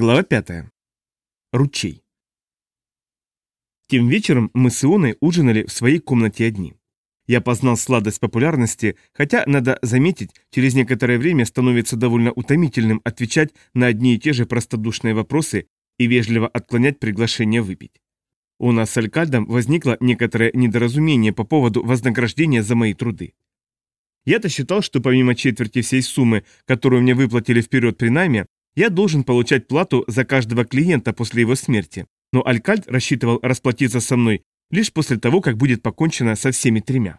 Глава 5. Ручей. Тем вечером мы с Ионой ужинали в своей комнате одни. Я познал сладость популярности, хотя, надо заметить, через некоторое время становится довольно утомительным отвечать на одни и те же простодушные вопросы и вежливо отклонять приглашение выпить. У нас с Алькальдом возникло некоторое недоразумение по поводу вознаграждения за мои труды. Я-то считал, что помимо четверти всей суммы, которую мне выплатили вперед при найме, я должен получать плату за каждого клиента после его смерти, но Алькальд рассчитывал расплатиться со мной лишь после того, как будет покончено со всеми тремя.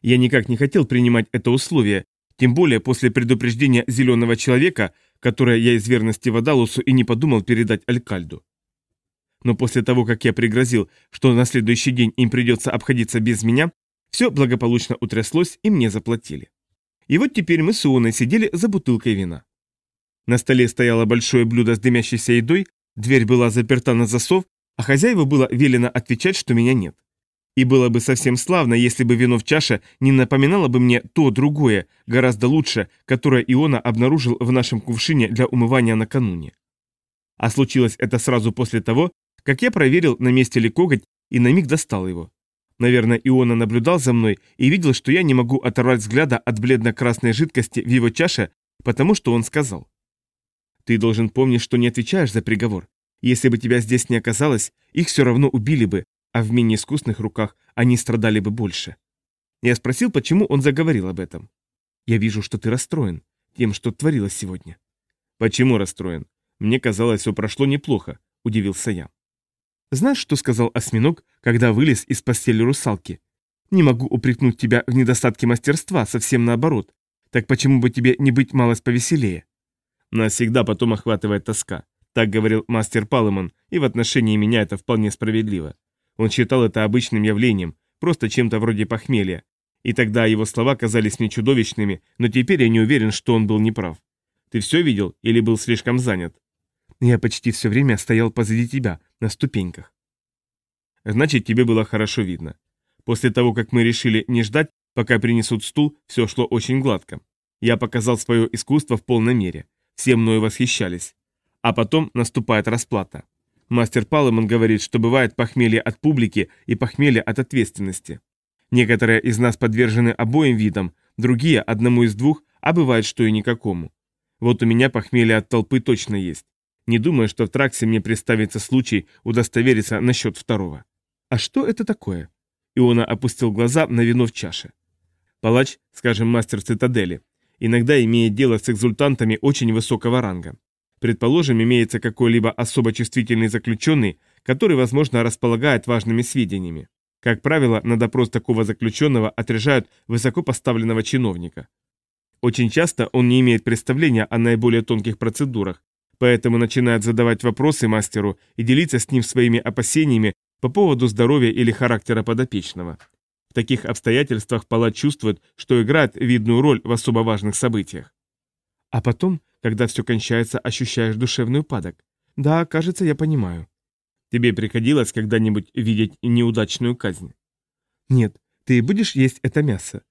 Я никак не хотел принимать это условие, тем более после предупреждения зеленого человека, которое я из верности Вадалусу и не подумал передать Алькальду. Но после того, как я пригрозил, что на следующий день им придется обходиться без меня, все благополучно утряслось и мне заплатили. И вот теперь мы с Ионой сидели за бутылкой вина. На столе стояло большое блюдо с дымящейся едой, дверь была заперта на засов, а хозяеву было велено отвечать, что меня нет. И было бы совсем славно, если бы вино в чаше не напоминало бы мне то другое, гораздо лучше, которое Иона обнаружил в нашем кувшине для умывания накануне. А случилось это сразу после того, как я проверил, на месте ли коготь, и на миг достал его. Наверное, Иона наблюдал за мной и видел, что я не могу оторвать взгляда от бледно-красной жидкости в его чаше, потому что он сказал. Ты должен помнить, что не отвечаешь за приговор. Если бы тебя здесь не оказалось, их все равно убили бы, а в менее искусных руках они страдали бы больше. Я спросил, почему он заговорил об этом. Я вижу, что ты расстроен тем, что творилось сегодня. Почему расстроен? Мне казалось, все прошло неплохо, удивился я. Знаешь, что сказал осьминог, когда вылез из постели русалки? Не могу упрекнуть тебя в недостатке мастерства, совсем наоборот. Так почему бы тебе не быть малость повеселее? Нас всегда потом охватывает тоска. Так говорил мастер Палемон, и в отношении меня это вполне справедливо. Он считал это обычным явлением, просто чем-то вроде похмелья. И тогда его слова казались мне чудовищными, но теперь я не уверен, что он был неправ. Ты все видел или был слишком занят? Я почти все время стоял позади тебя, на ступеньках. Значит, тебе было хорошо видно. После того, как мы решили не ждать, пока принесут стул, все шло очень гладко. Я показал свое искусство в полной мере. Все мною восхищались. А потом наступает расплата. Мастер Палемон говорит, что бывает похмелье от публики и похмелье от ответственности. Некоторые из нас подвержены обоим видам, другие – одному из двух, а бывает, что и никакому. Вот у меня похмелье от толпы точно есть. Не думаю, что в Траксе мне представится случай удостовериться насчет второго. А что это такое? Иона опустил глаза на вино в чаше. Палач, скажем, мастер цитадели, иногда имеет дело с экзультантами очень высокого ранга. Предположим, имеется какой-либо особо чувствительный заключенный, который, возможно, располагает важными сведениями. Как правило, на допрос такого заключенного отряжают высокопоставленного чиновника. Очень часто он не имеет представления о наиболее тонких процедурах, поэтому начинает задавать вопросы мастеру и делиться с ним своими опасениями по поводу здоровья или характера подопечного. В таких обстоятельствах палач чувствует, что играет видную роль в особо важных событиях. А потом, когда все кончается, ощущаешь душевный упадок. Да, кажется, я понимаю. Тебе приходилось когда-нибудь видеть неудачную казнь? Нет, ты будешь есть это мясо?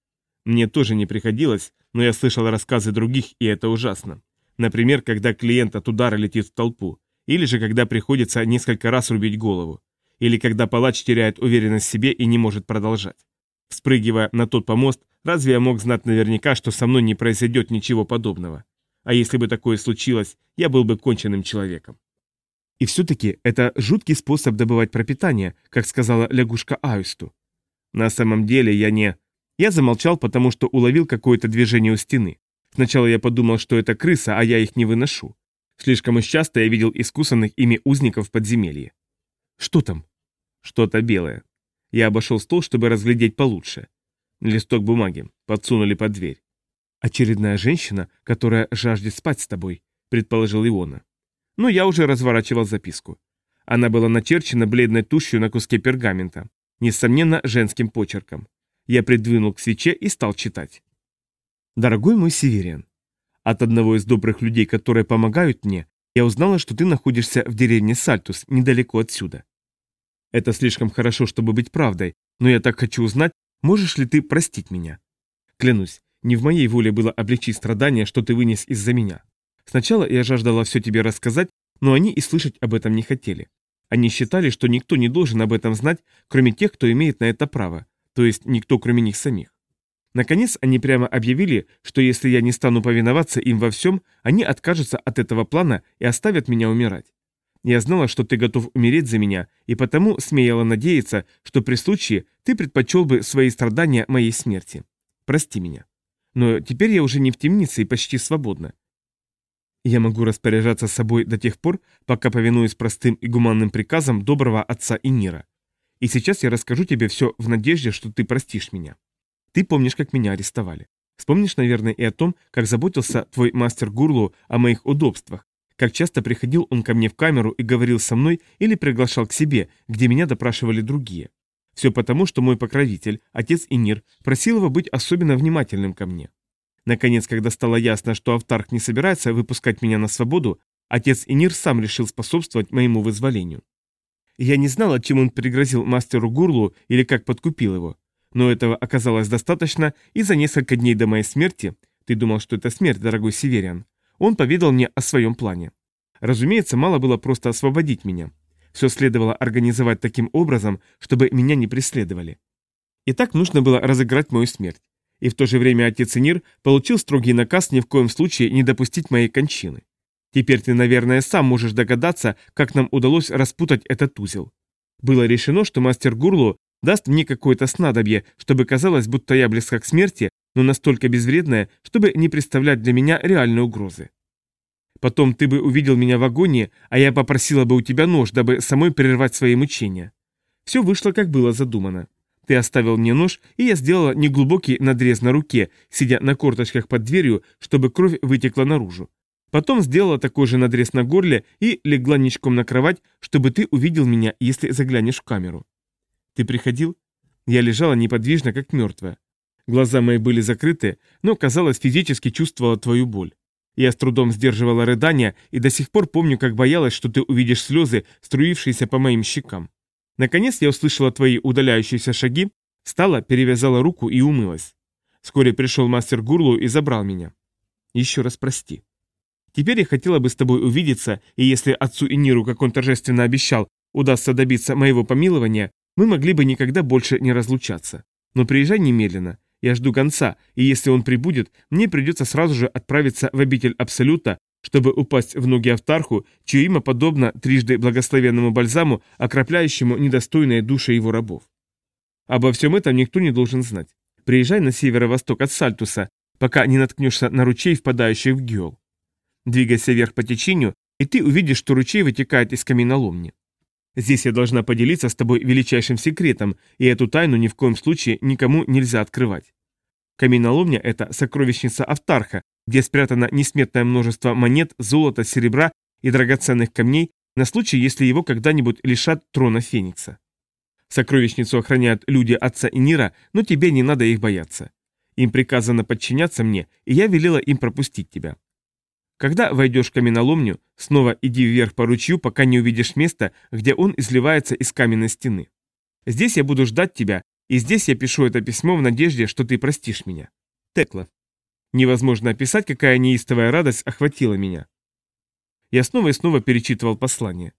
Мне тоже не приходилось, но я слышал рассказы других, и это ужасно. Например, когда клиент от удара летит в толпу, или же когда приходится несколько раз рубить голову, или когда палач теряет уверенность в себе и не может продолжать. Спрыгивая на тот помост, разве я мог знать наверняка, что со мной не произойдет ничего подобного? А если бы такое случилось, я был бы конченным человеком. И все-таки это жуткий способ добывать пропитание, как сказала лягушка Аисту. На самом деле я не... Я замолчал, потому что уловил какое-то движение у стены. Сначала я подумал, что это крыса, а я их не выношу. Слишком уж часто я видел искусанных ими узников в подземелье. Что там? Что-то белое. Я обошел стол, чтобы разглядеть получше. Листок бумаги. Подсунули под дверь. «Очередная женщина, которая жаждет спать с тобой», — предположил Иона. Но я уже разворачивал записку. Она была начерчена бледной тушью на куске пергамента, несомненно, женским почерком. Я придвинул к свече и стал читать. «Дорогой мой Севериан, от одного из добрых людей, которые помогают мне, я узнала, что ты находишься в деревне Сальтус, недалеко отсюда. Это слишком хорошо, чтобы быть правдой, но я так хочу узнать, можешь ли ты простить меня. Клянусь, не в моей воле было облегчить страдания, что ты вынес из-за меня. Сначала я жаждала все тебе рассказать, но они и слышать об этом не хотели. Они считали, что никто не должен об этом знать, кроме тех, кто имеет на это право, то есть никто, кроме них самих. Наконец, они прямо объявили, что если я не стану повиноваться им во всем, они откажутся от этого плана и оставят меня умирать. Я знала, что ты готов умереть за меня, и потому смеяла надеяться, что при случае ты предпочел бы свои страдания моей смерти. Прости меня. Но теперь я уже не в темнице и почти свободна. Я могу распоряжаться собой до тех пор, пока повинуюсь простым и гуманным приказам доброго отца и мира. И сейчас я расскажу тебе все в надежде, что ты простишь меня. Ты помнишь, как меня арестовали. Вспомнишь, наверное, и о том, как заботился твой мастер Гурлу о моих удобствах, как часто приходил он ко мне в камеру и говорил со мной или приглашал к себе, где меня допрашивали другие. Все потому, что мой покровитель, отец Инир, просил его быть особенно внимательным ко мне. Наконец, когда стало ясно, что Автарх не собирается выпускать меня на свободу, отец Инир сам решил способствовать моему вызволению. Я не знала, чем он пригрозил мастеру Гурлу или как подкупил его. Но этого оказалось достаточно, и за несколько дней до моей смерти, ты думал, что это смерть, дорогой Севериан, он поведал мне о своем плане. Разумеется, мало было просто освободить меня. Все следовало организовать таким образом, чтобы меня не преследовали. И так нужно было разыграть мою смерть. И в то же время отец Инир получил строгий наказ ни в коем случае не допустить моей кончины. Теперь ты, наверное, сам можешь догадаться, как нам удалось распутать этот узел. Было решено, что мастер Гурлу даст мне какое-то снадобье, чтобы казалось, будто я близка к смерти, но настолько безвредное, чтобы не представлять для меня реальной угрозы. Потом ты бы увидел меня в агонии, а я попросила бы у тебя нож, дабы самой прервать свои мучения. Все вышло, как было задумано. Ты оставил мне нож, и я сделала неглубокий надрез на руке, сидя на корточках под дверью, чтобы кровь вытекла наружу. Потом сделала такой же надрез на горле и легла ничком на кровать, чтобы ты увидел меня, если заглянешь в камеру. Ты приходил? Я лежала неподвижно, как мертвая. Глаза мои были закрыты, но, казалось, физически чувствовала твою боль. Я с трудом сдерживала рыдания и до сих пор помню, как боялась, что ты увидишь слезы, струившиеся по моим щекам. Наконец я услышала твои удаляющиеся шаги, встала, перевязала руку и умылась. Вскоре пришел мастер Гурлу и забрал меня. Еще раз прости. Теперь я хотела бы с тобой увидеться, и если отцу и Ниру, как он торжественно обещал, удастся добиться моего помилования, мы могли бы никогда больше не разлучаться. Но приезжай немедленно. Я жду конца, и если он прибудет, мне придется сразу же отправиться в обитель Абсолюта, чтобы упасть в ноги Автарху, чье имя подобно трижды благословенному бальзаму, окропляющему недостойные души его рабов. Обо всем этом никто не должен знать. Приезжай на северо-восток от Сальтуса, пока не наткнешься на ручей, впадающий в Геол. Двигайся вверх по течению, и ты увидишь, что ручей вытекает из каменоломни. Здесь я должна поделиться с тобой величайшим секретом, и эту тайну ни в коем случае никому нельзя открывать. Каменоломня – это сокровищница Автарха, где спрятано несметное множество монет, золота, серебра и драгоценных камней на случай, если его когда-нибудь лишат трона Феникса. Сокровищницу охраняют люди отца и Нира, но тебе не надо их бояться. Им приказано подчиняться мне, и я велела им пропустить тебя. Когда войдешь в каменоломню, снова иди вверх по ручью, пока не увидишь место, где он изливается из каменной стены. Здесь я буду ждать тебя, и здесь я пишу это письмо в надежде, что ты простишь меня. Текла. Невозможно описать, какая неистовая радость охватила меня. Я снова и снова перечитывал послание.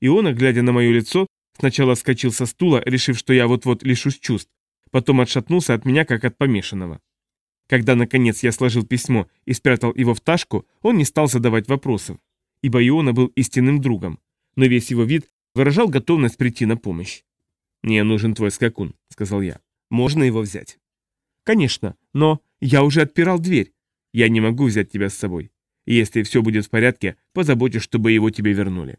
Иона, глядя на мое лицо, сначала вскочил со стула, решив, что я вот-вот лишусь чувств, потом отшатнулся от меня, как от помешанного. Когда, наконец, я сложил письмо и спрятал его в ташку, он не стал задавать вопросов, ибо Иона был истинным другом, но весь его вид выражал готовность прийти на помощь. «Мне нужен твой скакун», — сказал я. «Можно его взять?» «Конечно, но я уже отпирал дверь. Я не могу взять тебя с собой. Если все будет в порядке, позаботься, чтобы его тебе вернули».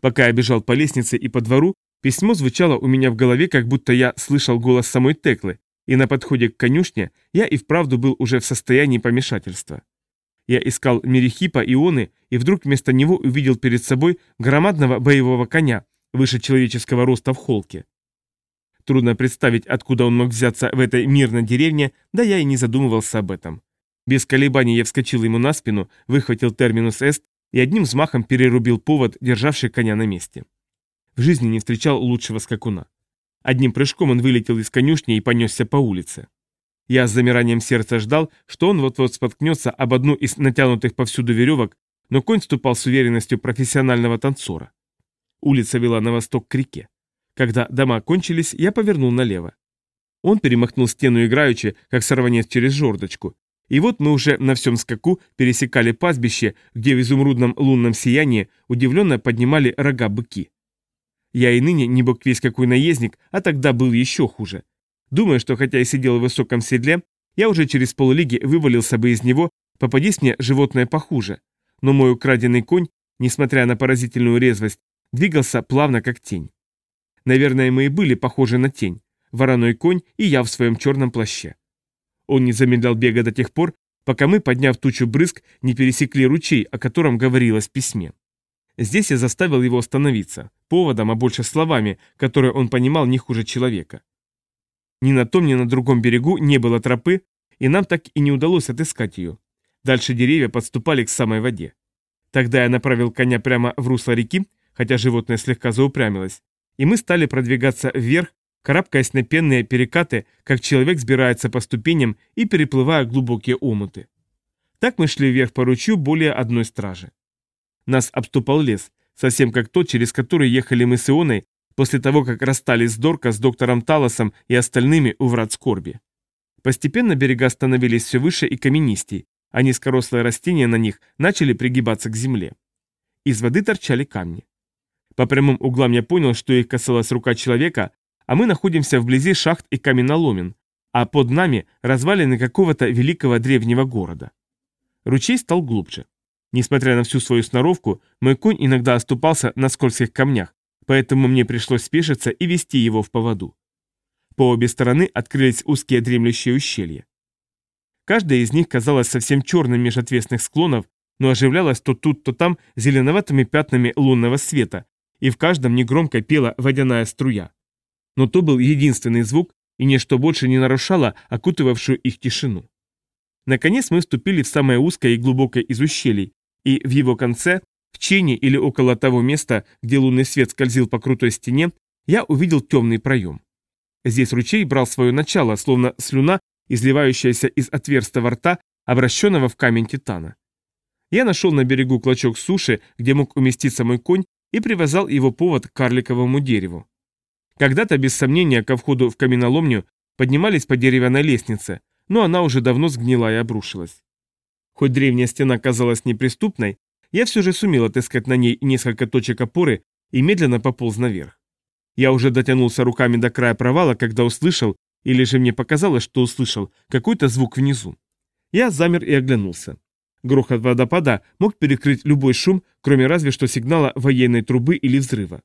Пока я бежал по лестнице и по двору, письмо звучало у меня в голове, как будто я слышал голос самой Теклы, и на подходе к конюшне я и вправду был уже в состоянии помешательства. Я искал Мерихипа Ионы и вдруг вместо него увидел перед собой громадного боевого коня, выше человеческого роста в холке. Трудно представить, откуда он мог взяться в этой мирной деревне, да я и не задумывался об этом. Без колебаний я вскочил ему на спину, выхватил терминус эст и одним взмахом перерубил повод, державший коня на месте. В жизни не встречал лучшего скакуна. Одним прыжком он вылетел из конюшни и понесся по улице. Я с замиранием сердца ждал, что он вот-вот споткнется об одну из натянутых повсюду веревок, но конь ступал с уверенностью профессионального танцора. Улица вела на восток к реке. Когда дома кончились, я повернул налево. Он перемахнул стену играючи, как сорванец через жердочку. И вот мы уже на всем скаку пересекали пастбище, где в изумрудном лунном сиянии удивленно поднимали рога быки. Я и ныне не бог весь какой наездник, а тогда был еще хуже. Думаю, что хотя и сидел в высоком седле, я уже через поллиги вывалился бы из него, попадись мне животное похуже. Но мой украденный конь, несмотря на поразительную резвость, двигался плавно как тень. Наверное, мы и были похожи на тень, вороной конь и я в своем черном плаще. Он не замедлял бега до тех пор, пока мы, подняв тучу брызг, не пересекли ручей, о котором говорилось в письме. Здесь я заставил его остановиться, поводом, а больше словами, которые он понимал не хуже человека. Ни на том, ни на другом берегу не было тропы, и нам так и не удалось отыскать ее. Дальше деревья подступали к самой воде. Тогда я направил коня прямо в русло реки, хотя животное слегка заупрямилось, и мы стали продвигаться вверх, карабкаясь на пенные перекаты, как человек сбирается по ступеням и переплывая глубокие омуты. Так мы шли вверх по ручью более одной стражи. Нас обступал лес, совсем как тот, через который ехали мы с Ионой после того, как расстались с Дорка, с доктором Талосом и остальными у врат скорби. Постепенно берега становились все выше и каменистей, а низкорослые растения на них начали пригибаться к земле. Из воды торчали камни. По прямым углам я понял, что их касалась рука человека, а мы находимся вблизи шахт и каменоломен, а под нами развалины какого-то великого древнего города. Ручей стал глубже. Несмотря на всю свою сноровку, мой конь иногда оступался на скользких камнях, поэтому мне пришлось спешиться и вести его в поводу. По обе стороны открылись узкие дремлющие ущелья. Каждая из них казалась совсем черным меж отвесных склонов, но оживлялась то тут, то там зеленоватыми пятнами лунного света, и в каждом негромко пела водяная струя. Но то был единственный звук, и ничто больше не нарушало окутывавшую их тишину. Наконец мы вступили в самое узкое и глубокое из ущелий, и в его конце в чене или около того места, где лунный свет скользил по крутой стене, я увидел темный проем. Здесь ручей брал свое начало, словно слюна, изливающаяся из отверстия рта, обращенного в камень титана. Я нашел на берегу клочок суши, где мог уместиться мой конь, и привязал его повод к карликовому дереву. Когда-то, без сомнения, ко входу в каменоломню поднимались по деревянной лестнице, но она уже давно сгнила и обрушилась. Хоть древняя стена казалась неприступной, я все же сумел отыскать на ней несколько точек опоры и медленно пополз наверх. Я уже дотянулся руками до края провала, когда услышал, или же мне показалось, что услышал, какой-то звук внизу. Я замер и оглянулся. Грохот водопада мог перекрыть любой шум, кроме разве что сигнала военной трубы или взрыва.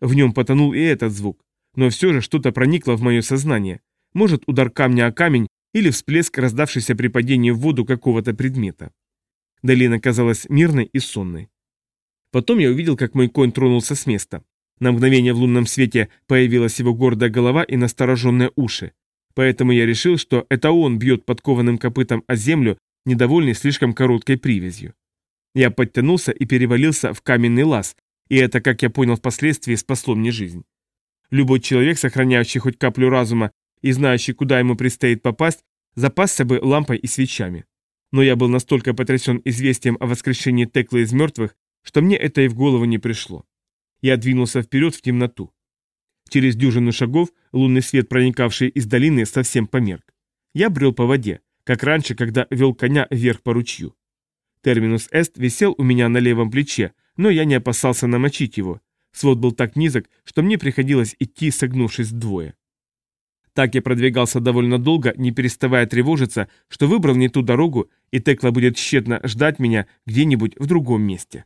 В нем потонул и этот звук, но все же что-то проникло в мое сознание. Может, удар камня о камень или всплеск, раздавшийся при падении в воду какого-то предмета. Долина казалась мирной и сонной. Потом я увидел, как мой конь тронулся с места. На мгновение в лунном свете появилась его гордая голова и настороженные уши. Поэтому я решил, что это он бьет подкованным копытом о землю, недовольный слишком короткой привязью. Я подтянулся и перевалился в каменный лаз, и это, как я понял впоследствии, спасло мне жизнь. Любой человек, сохраняющий хоть каплю разума и знающий, куда ему предстоит попасть, запасся бы лампой и свечами. Но я был настолько потрясен известием о воскрешении Теклы из мертвых, что мне это и в голову не пришло. Я двинулся вперед в темноту. Через дюжину шагов лунный свет, проникавший из долины, совсем померк. Я брел по воде, как раньше, когда вел коня вверх по ручью. Терминус Эст висел у меня на левом плече, но я не опасался намочить его. Свод был так низок, что мне приходилось идти, согнувшись вдвое. Так я продвигался довольно долго, не переставая тревожиться, что выбрал не ту дорогу, и Текла будет тщетно ждать меня где-нибудь в другом месте.